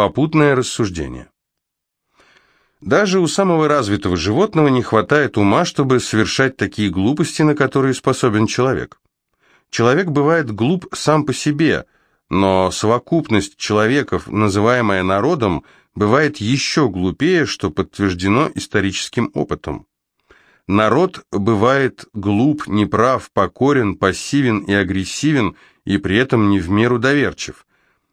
Попутное рассуждение. Даже у самого развитого животного не хватает ума, чтобы совершать такие глупости, на которые способен человек. Человек бывает глуп сам по себе, но совокупность человеков, называемая народом, бывает еще глупее, что подтверждено историческим опытом. Народ бывает глуп, неправ, покорен, пассивен и агрессивен, и при этом не в меру доверчив.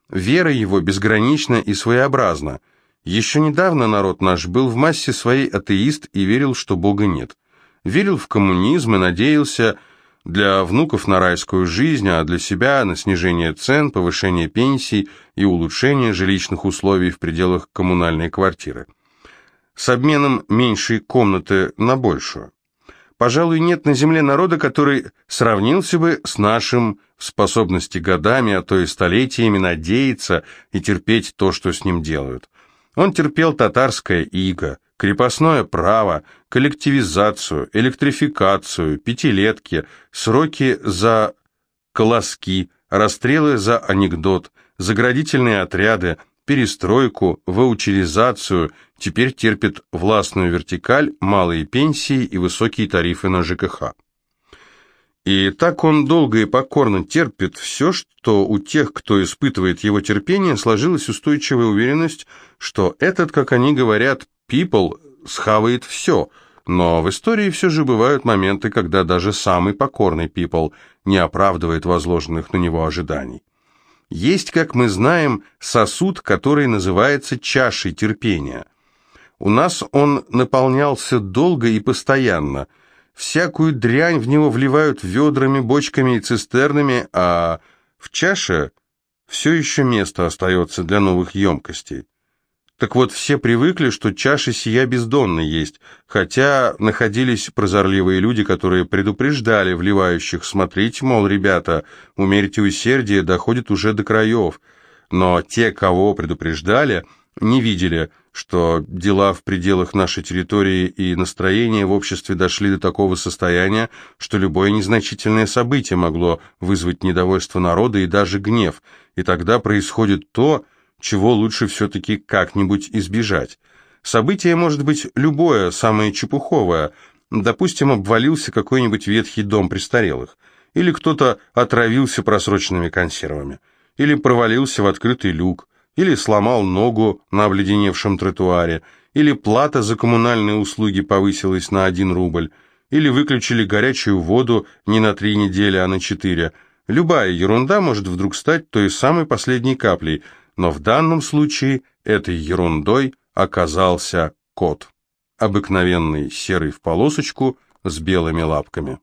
Вера его безгранична и своеобразна. Еще недавно народ наш был в массе своей атеист и верил, что Бога нет. Верил в коммунизм и надеялся для внуков на райскую жизнь, а для себя на снижение цен, повышение пенсий и улучшение жилищных условий в пределах коммунальной квартиры. С обменом меньшей комнаты на большую. Пожалуй, нет на земле народа, который сравнился бы с нашим в способности годами, а то и столетиями надеяться и терпеть то, что с ним делают. Он терпел татарское иго, крепостное право, коллективизацию, электрификацию, пятилетки, сроки за колоски, расстрелы за анекдот, заградительные отряды, перестройку, ваучеризацию, теперь терпит властную вертикаль, малые пенсии и высокие тарифы на ЖКХ. И так он долго и покорно терпит все, что у тех, кто испытывает его терпение, сложилась устойчивая уверенность, что этот, как они говорят, people схавает все, но в истории все же бывают моменты, когда даже самый покорный people не оправдывает возложенных на него ожиданий. Есть, как мы знаем, сосуд, который называется чашей терпения. У нас он наполнялся долго и постоянно – Всякую дрянь в него вливают ведрами, бочками и цистернами, а в чаше все еще место остается для новых емкостей. Так вот, все привыкли, что чаша сия бездонна есть, хотя находились прозорливые люди, которые предупреждали вливающих, смотрите, мол, ребята, умерьте усердие, доходит уже до краев. Но те, кого предупреждали, не видели, что дела в пределах нашей территории и настроения в обществе дошли до такого состояния, что любое незначительное событие могло вызвать недовольство народа и даже гнев, и тогда происходит то, чего лучше все-таки как-нибудь избежать. Событие может быть любое, самое чепуховое. Допустим, обвалился какой-нибудь ветхий дом престарелых, или кто-то отравился просроченными консервами, или провалился в открытый люк, или сломал ногу на обледеневшем тротуаре, или плата за коммунальные услуги повысилась на один рубль, или выключили горячую воду не на три недели, а на четыре. Любая ерунда может вдруг стать той самой последней каплей, но в данном случае этой ерундой оказался кот. Обыкновенный серый в полосочку с белыми лапками.